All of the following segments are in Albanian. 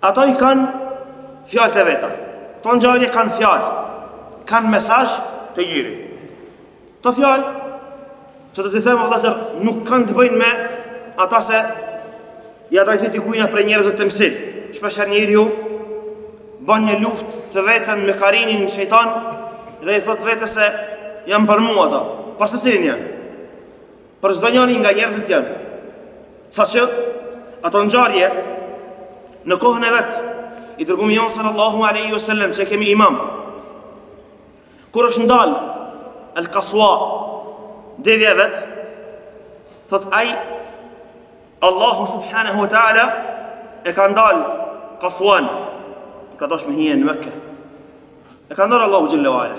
Ato i kanë fjalët e veta. Këto ngjarje kanë fjalë, kanë mesazh të qartë. Këto fjalë që do të them vëllazër nuk kanë të bëjnë me ata se ja drejtoj dikujna prej njerëzve temsil. Shpesh herë njeriu bën një luftë të vetën me karinin shejtan dhe i thot vetes s'janë për mua ato. Për secilin janë? Për çdo njërin nga njerëzit janë, sa që ato ngjarje në kohën e vet, i dërgumi jonë sallallahu alaihi wasallam që kemi imam. Kur është ndal al qaswa devja vet, thot ai Allahu subhanahu wa taala e ka ndal qaswan ka dashtë me hije në Mekë. E ka ndal Allahu xhelle ue ala.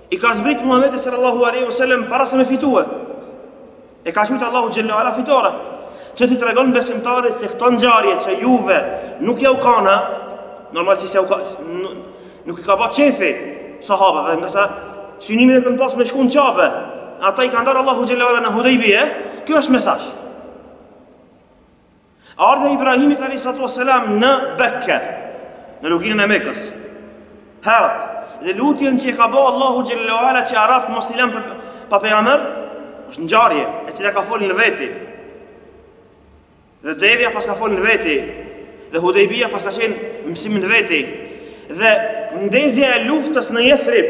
I ka zbrit Muhamedit sallallahu alaihi wasallam para se me fitue. E ka qujt Allahu xhelle ue ala fitore. Që t'i tregon besimtarit se këto ngjarje që juve nuk ja u kanë, normal që s'ja u ka nuk i ka bë qefi sahabëve, nga sa synimin e kanë pas me shku në Qabe. Ata i ka ndal Allahu xhelle ue ala në Hudejbije. Kjo është mesazh. Ardhja e Ibrahimit alayhi salatu wasalam në Bekke, në luginën e Mekës. Herët, dhe lutjen që e ka bo Allahut xhelle ue ala që arabt mos t'i lanë pa pejgamber, është ngjarje e cila ka fol në veti. Dhe devja pas ka fol në veti. Dhe Hudejbia pas ka qenë mësim në veti. Dhe ndezja e luftës në Jethrib.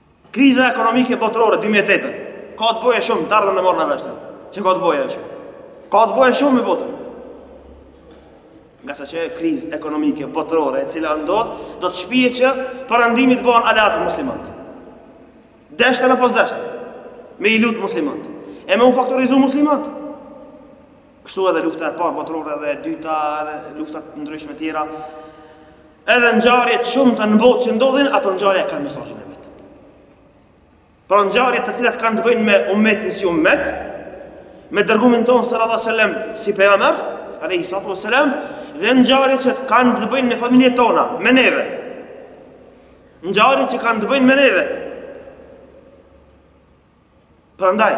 Kriza ekonomike botërore dy mijë e tetë ka të bëjë shumë, ta dhan e marrë vesht, që ka të bëjë shumë. Ka të bëjë shumë me botën. Ngase një krizë ekonomike botërore e cila ndodhë, do të shpije që perëndimi të bëhen aleatë me muslimant. Deshtën apo s'deshtën, me i lutë muslimant. E me u faktorizu muslimant. Kështu edhe lufta e parë botërore dhe e dyta edhe lufta të ndryshme tjera. Edhe ngjarjet shumta në botë që ndodhin, ato ngjarje kanë mesazhin e vet. Pra ngjarjet të cilat kanë të bëjnë me umetin si umet, me dërgumin ton sallallahu alaihi wasallam si pejgamber, alaihi salatu wasallam, dhe ngjarjet që kanë të bëjnë me familjet tona, me neve. Ngjarjet që kanë të bëjnë me neve, Prandaj,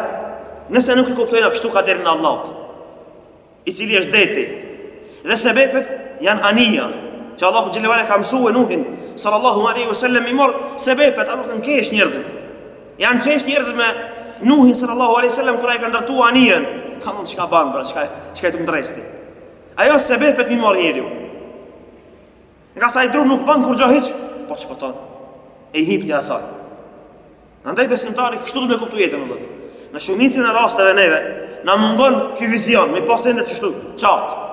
nëse nuk e kuptojna kështu kaderin e Allahut, i cili është deti, dhe sebepet janë anija, që Allahu xhelle ue ala ka mësu Nuhin sallallahu alaihi wasallam me i marr sebepet, ata kanë qesh njerëzit. Janë qesh njerëzit me Nuhin sallallahu alaihi wasallam kur ai ka ndërtu anijen, kanë thonë çka ban bre, çka je tu ndreq ti. Ajo sebepet me i marr njeriu. Nga saj dru nuk ban kurgjo hiç, po shpëton, e i hipti asaj. Andaj besimtari, kështu du me kuptu jetën, në dhëzë. Në shumicin e rasteve neve, na mungon ky vizion, me pa sendet kështu, qartë.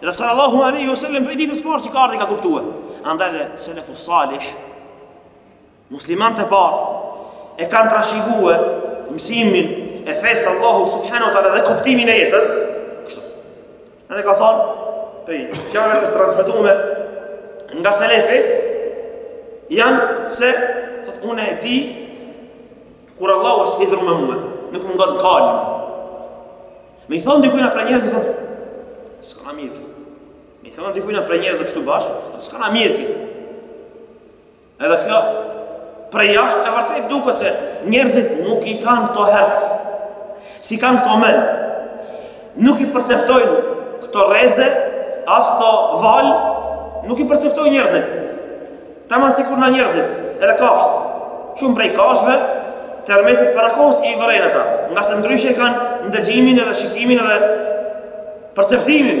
Dhe sallallahu alaihi wasallam, prej ditës parë që ka ardh i ka kuptue. Andaj dhe, selefu salih, Muslimanët e parë e kanë trashëguar mësimin e fesë Allahu subhanahu wa taala dhe kuptimin e jetës. Kështu. Edhe ka thënë prej fjale të transmetuara nga selefi janë se thot unë e di kur Allahu është idhnume me mu, nuk më ngon kali. Me i thonë dikujna prej njerëzve, thotë, s'ka na mirë. Me i thonë dikujna prej njerëzve kështu bash, s'ka na mirë. Edhe kjo, prej jashtë e vërtet duket se njerëzit nuk i kanë këto herc, s'i kanë këto men, nuk i perceptojnë këto rreze, as këto valë, nuk i perceptojnë njerëzit, taman sikur na njerëzit, edhe kafshë, shumë prej kafshëve, tërmetet para kohës i vërejnë ata, ngase ndryshe i kanë ndëgjimin edhe shikimin edhe perceptimin,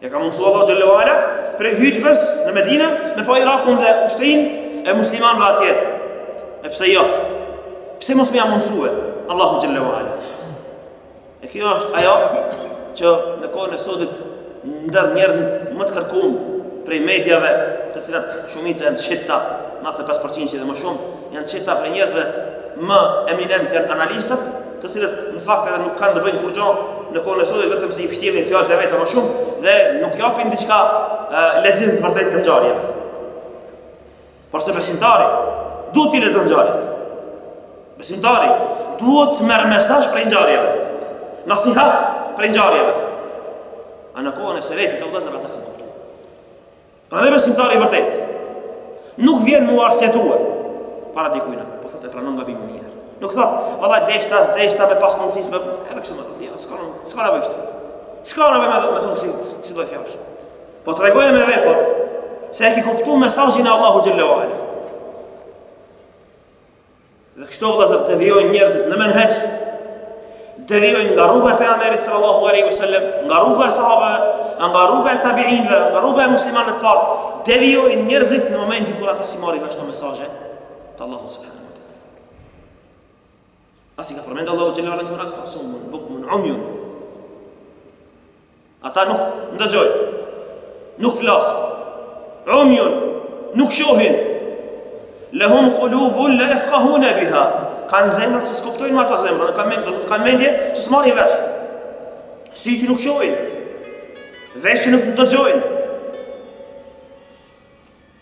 Ia ka mundësu Allahu xhelle ve ala prej hytbes në Medina me pa Irakun dhe ushtrinë e muslimanëve atje. E pse jo? Pse mos me ia mundësue Allahu xhelle ve ala? E kjo është ajo që në kohën e sodit ndër njerëzit më të kërkun prej mediave të cilat shumica janë të shitta 95% edhe më shumë Janë shitta prej njerëzve më eminent janë analistët, të cilët në fakt edhe nuk kanë të bëjnë kurgja në kohën e sodit vetëm se i pështjellin fjalët e veta më shumë dhe nuk japin diçka lexim të vërtetë të ngjarjeve. Por se besimtari duhet t'i lexon ngjarjet. Besimtari duhet të merr mesazh prej ngjarjeve. Nasihat prej ngjarjeve. A në kohën e selefit vëllezër ata e kanë kuptu. Prandaj besimtari i vërtetë, nuk vjen mu arsetue, para dikujna, po thot e pranon gabimin njëherë. Nuk thot, valla deshta, s'deshta me pas mundësis, me, edhe kështë më të thjena, s'ka nevojë, s'ka nevojë, me thonë kësi, kësi do fjalë shumë. Po tregoje me vepër, se e ki kuptu mesazhin e Allahut xhelle ve ala. Dhe kështu vëllazër devijojnë njerëzit në menhexh, devijojnë nga rruga e pejgamberit sallallahu alaihi wasallam, nga rruga e sahabëve, nga rruga e tabiinëve, nga rruga e muslimanëve të parë, devijojnë njerëzit në momentin kur ata s'i marrin vesh këto mesazhe të Allahut subhanahu wa taala. A s'i ka përmendë Allahu xhelle ve ala në Kur'an, "Summun bukmun umyun." Ata nuk ndëgjojnë, nuk flasin. Umjun nuk shohin. Lahum qulubun la yafqahun biha. Kanë zemra që s'kuptojnë me ato zemra, kanë mendje, kanë mendje që s'marrin vesh. Sy që nuk shohin. Vesh që nuk ndëgjojnë.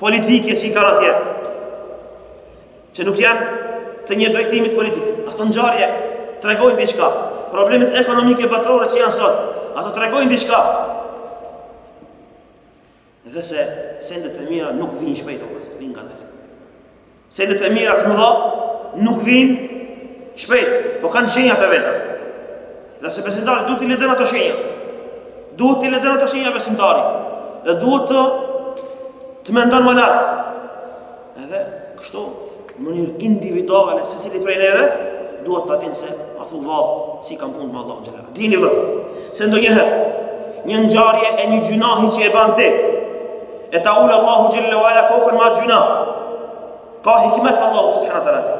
politike që i kanë atje, që nuk janë të një drejtimit politik. Ato ngjarje tregojnë diqka, problemet ekonomike botërore që janë sot, ato tregojnë diqka. Dhe se sendet e mira nuk vijnë shpejt, po vijnë nga dhe. Sendet e mira të mëdha nuk vijnë shpejt, po kanë shenjat e veta. Dhe se besimtari duhet t'i lexon ato shenja. Duhet t'i lexon ato shenja besimtari. Dhe duhet të mendon ma larg. Edhe kështu në mënyrë individuale secili prej neve duhet ta dinë se a thu vallë si i kam punët me Allahun xhelal. Dini vëzër, se ndonjëherë, një ngjarje e një gjynahi që e ban ti, e ta ul Allahu xhelle ue ala kokën me atë gjynah, ka hikmet Allahu subhanahu wa taala.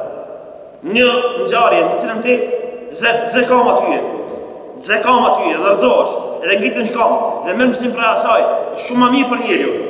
Një ngjarje në të cilën ti, zë, zë kamba aty, zë kamba aty, dhe rrëzohesh, edhe ngrihesh në kamb, dhe merr mësim prej asaj, shumë ma mirë për njeriun.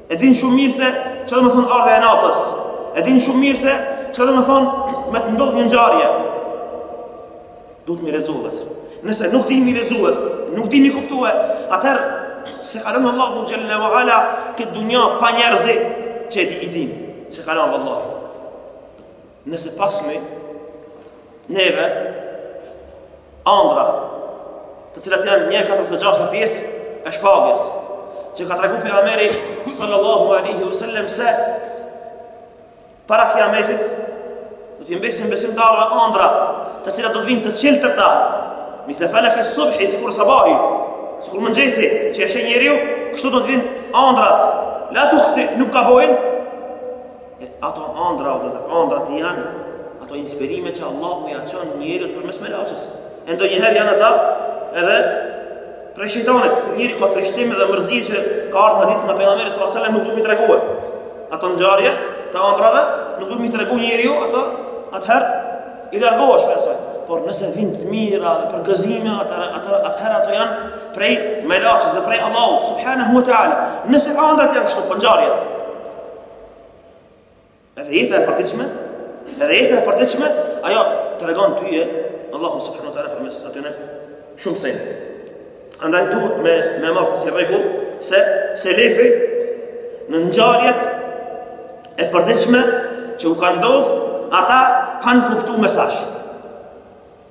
E din shumë mirë se çka do me thanë andrra e natës. E din shumë mirë se çka do me thanë me të ndodhë një ngjarje. Duhet me i lexue. Nëse nuk di me i lexue, nuk di me i kuptue, atëherë s'e ka lanë Allahu xhalla wa ala këtë dunja pa njerëz që i dinë, i dinë. S'e ka lanë vallahi. Nëse pash, mi neve andrra të cilat janë një katërdhet e gjashta pjesë e shpalljes që ka tregu pejgamberi sallallahu alejhi ue sellem se para kiametit do t'u mbesin besimtarëve andrra të cilat do t'vijnë të çiltërta mithle felekis subhi sikur sabahi sikur mëngjesi që e sheh njeriu kështu do t'vijnë andrrat la tuhti nuk gabojnë E ato andrra, andrrat janë, ato inspirime që Allahu ia çon njerit përmes melaqes. E ndonjëherë janë ata edhe prej shejtanit, kur njeri ka trishtime dhe mërzi që ka ardhë hadithe nga pejgamberi s.a.s. nuk duhet me i tregue. Ato ngjarje, të andrrave, nuk duhet me i tregu njeriu, ato atëherë i largohen. Por nëse vijnë të mira dhe përgëzime, atëherë ato janë prej melaqes dhe prej Allahut, subhanahu wa ta'ala. Nëse andrrat janë kështu po ngjarjet, Edhe jeta e përditshme, edhe jeta e përditshme, ajo tregon ty e Allahu subhanahu wa taala përmes atyre shumë sen. Andaj duhet me me marrë si rregull se selefi në ngjarjet e përditshme që u kanë ndodhur, ata kanë kuptuar mesazhin.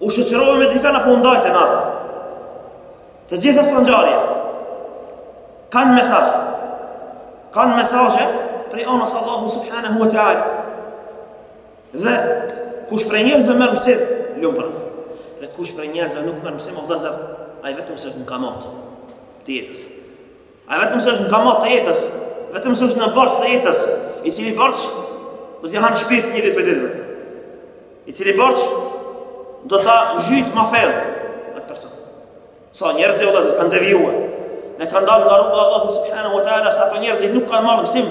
U shoqërove me dikën apo u ndajte nga ta. Të gjithë këto ngjarje kanë mesazh. Kanë mesazhe prej anës Allahu subhanahu wa taala. Dhe kush prej njerëzve merr mësim, lum për të. Dhe kush prej njerëzve nuk merr mësim, o vllezër, ai vetëm se në kamatë të jetës. Ai vetëm se është në kamatë të jetës, vetëm se është në borç të jetës, i cili borç do t'ia hanë shpirt një ditë prej ditëve. I cili borç do ta zhytë ma fellë atë person. Sa njerëz o vllezër kanë devijuar, dhe kanë dalë nga rruga Allahu subhanahu wa ta'ala, se ata njerëz nuk kanë marrë mësim,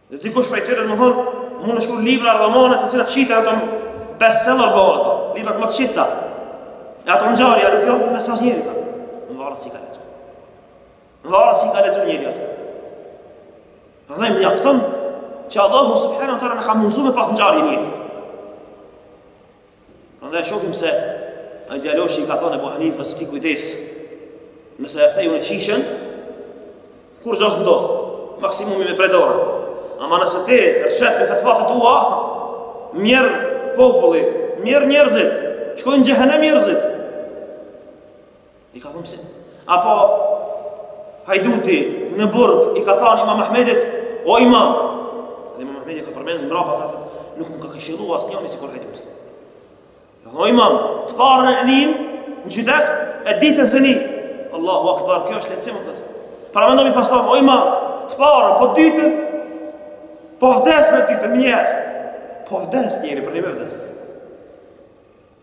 Dhe dikush prej tyre me thanë, mund të shkruaj libra romane të cilat shiten ato bestseller bëhen ato, librat më të shita. E ato ngjarje nuk janë mesazh njerit. Varet si ka lexuar. Varet si i ka lexuar njeri ato. Prandaj mjafton që Allahu subhanahu wa taala na ka mundësuar me pas ngjarje në jetë. Prandaj shohim se ai djaloshi i ka thënë Abu Hanifës ki kujdes. Nëse e thej unë shishen, kurgjo s'ndodh, maksimumi me pre dorë. Ama nëse ti rrshet me fetva të tua, mjerë populli, mjerë njerëzit, shkojnë në xhehenem njerëzit. I ka thënë se apo hajduti në burg i ka thënë Imam Ahmedit, o Imam, dhe Imam Ahmedi ka përmendur mbrapa, thotë, nuk më ka këshilluar asnjëri sikur hajduti. Ja, o Imam, të parën e nin një çikë, e të dytën s'e nin, Allahu Akbar, kjo është lehtësim për të. Paramendo me pas thanë, o Imam, të parën, po të dytën po vdes, me të dytën menjëherë, po vdes njeri, përnjime vdes.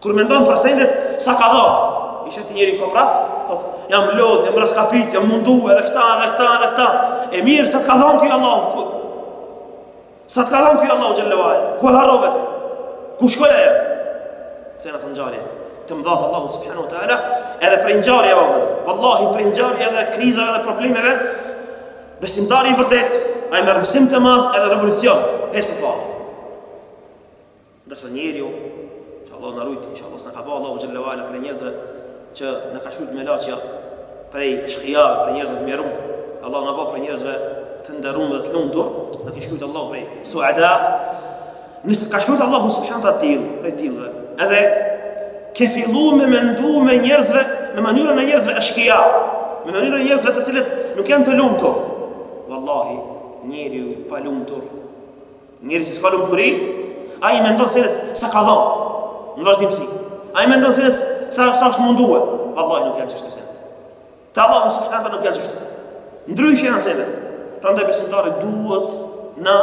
Kur mendon për sendet, sa ka dhanë, e sheh ti njerin koprrac, thot, jam lodhë, jam raskapit, jam mundu, edhe këta, edhe këta, edhe këta, e mirë, sa të ka dhanë ty Allah, ku... sa të ka dhanë ty Allah, xhella u ala, ku e harrove ti, ku shkoi ajo, këto janë ngjarje të mdha të Allahut subhanahu wa taala, edhe prej ngjarjeve, vllezër, vallahi prej ngjarjeve edhe krizave edhe problemeve, besimtari i vërtet, ai merr mësim të madh edhe revolucion, hec përpara. Ndërsa njeriu, që Allahu na rujt, inshallah s'na ka ba Allahu xhella u ala prej njerëzve që na ka shkruajt melaqja, prej eshkijave, prej njerëzve të mjerum, Allahu na ba prej njerëzve të nderuar dhe të lumtur, na ka shkruajt Allahu prej suada. Nëse të ka shkruajt Allahu subhanahu wa taala prej tillëve, edhe ke filluar me mendu me njerëzve në mënyrën e njerëzve eshkija, në mënyrën e njerëzve të cilët nuk janë të lumtur. Wallahi, njeriu i palumtur Njeri si s'ka lumturi, a i mendon selefët sa ka dhonë, në vazhdimësi. A i mendon selefët sa, sa është mundue, vallahi nuk janë qështu selefët. Ta Allahu subhanehu teala nuk janë qështu. Ndryshe janë selefët. Prandaj besimtarë duhet na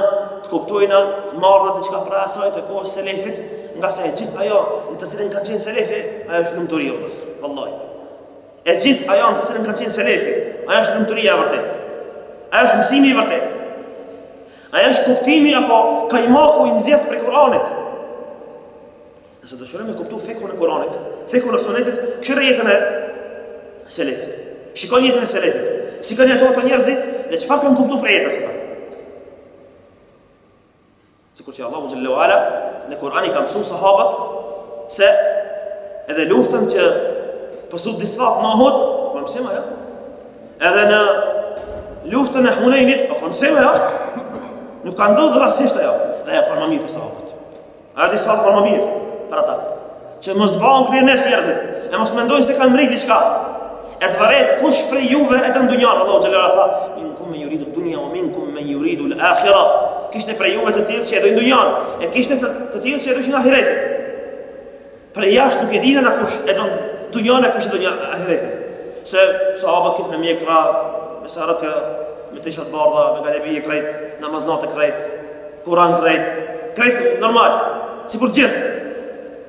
të kuptojmë të marrim diçka prej asaj të kohës selefit, ngase e gjithë ajo në të cilën kanë qenë selefi, ajo është lumturi e vërtet, vallahi. E gjithë ajo në të cilën kanë qenë selefi, ajo është lumturi e vërtet. Ajo është mësimi i vërtet. Ajo është kuptimi apo kajmaku i nxjerrë prej Kur'anit. Nëse dëshirojmë të kuptojmë fikhun e Kur'anit, fikhun e Sunetit, kqyre jetën e selefit. Shikoni jetën e selefit. Si kanë jetuar ata njerëzit dhe çfarë kanë kuptuar prej jetës së tyre? Sikur që Allahu xhel-le ve ala në Kur'an i ka mësuar sahabët se edhe luftën që pësun disfatë në Uhud, u kon mësim ajo. Edhe në luftën e Hunejnit, u kon mësim ajo. Nuk ka ndodhë rastësisht ajo. Dhe ajo për ma mirë për sahabët. Ajo disfatë për ma mirë për ata. Që mos bëhen kryeneç njerëzit. E mos mendojnë se kanë mrri diçka. E të vërejt kush prej juve e don dunjanë. Allahu xhel-le ve ala tha, minkum men juridu dunja, ve minkum men juridul ahira. Kishte prej juve të tillë që e dojnë dunjanë. E kishte të, të tillë që e dojnë ahiretin. Prej jashtë nuk e dimë na kush e donë dunjan e kush e donë ahiretin. Se sahabët krejt me mjekra, me sarëke, me tesha t'bardha, me galebi e krejt, namaz nate krejt, kuran krejt, krejt normal, sikur të gjithë.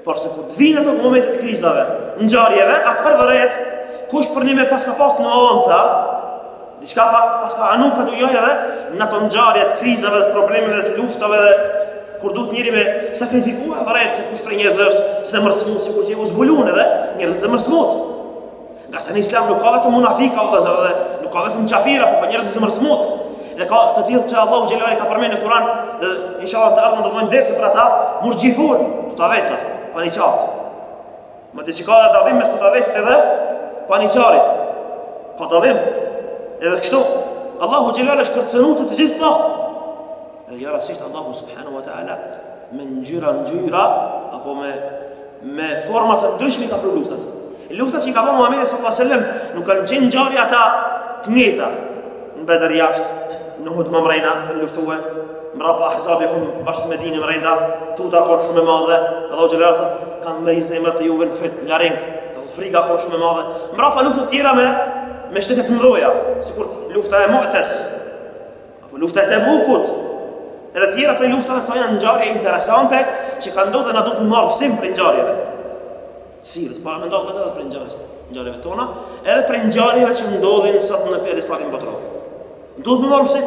Por se kur të vijnë ato momentet të krizave, ngjarjeve, atëherë vërehet, kush përnjime paska pas nuanca, Diçka pak paska anu ka dunjaja edhe në ato ngjarje të krizave dhe problemeve të luftave dhe kur duhet njeri me sakrifiku vërejt se kush prej njerëzve është zemërsmutë sikur që u zbulun edhe njerëzit zemërsmutë ngase në islam nuk ka vetëm munafika o vllezër dhe nuk ka vetëm qafira po ka njerëz zemërsmutë dhe ka të tillë që Allahu xhel-le ve ala i ka përmend në Kuran dhe inshallah të ardhmen do mbajmë ders për ata murxhifun tutaveca paniqarët Madje ka dhe dallim mes tutavecit edhe paniqarit. Ka dallim. Edhe kështu. Allahu xhel-le ve ala është kërcënu të të gjithë ata. Edhe jo rastësisht Allahu Subhanahu Wa Ta'ala me ngjyra ngjyra apo me me format të ndryshme i ka pru luftat. Luftat që i ka bo Muhammedi sallallahu alejhi ve sellem nuk kanë qenë ngjarjet të njëjta. Në Bedër jashtë, në Uhud ma mrenda, me luftue, mrapa Ahzabi u kon bash n'Medine mrenda, tuta u kon shumë e madhe, Allahu xhel-le ve ala thotë, kanë mrri zemrat e juve në fytë, në laring, dhe frika u kon shumë e madhe, mrapa luftat tjera me, me shtetet mdhoja, sikur lufta e Mu'tes, apo lufta e Tebukut, edhe tjera prej luftave dhe këto janë ngjarje interesante, që kanë ndodhë na duhet të marrim mësim prej ngjarjeve. Cilët, para mendojmë edhe prej ngjarjes, ngjarjeve tona, edhe prej ngjarjeve që ndodhin sot në pjedestalin botëror. Duhet me marrë mësim.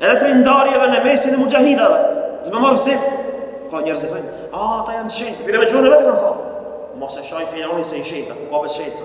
Edhe prej ndarjeve në mesin e muxhahidave, duhet me marrë mësim. Ka njerëz që thonë, "A, ata janë të shenjtë." Bile më shumë vetë kanë thonë. Mos e shaj filanin se i shenjtë, ku ka më shenjtë.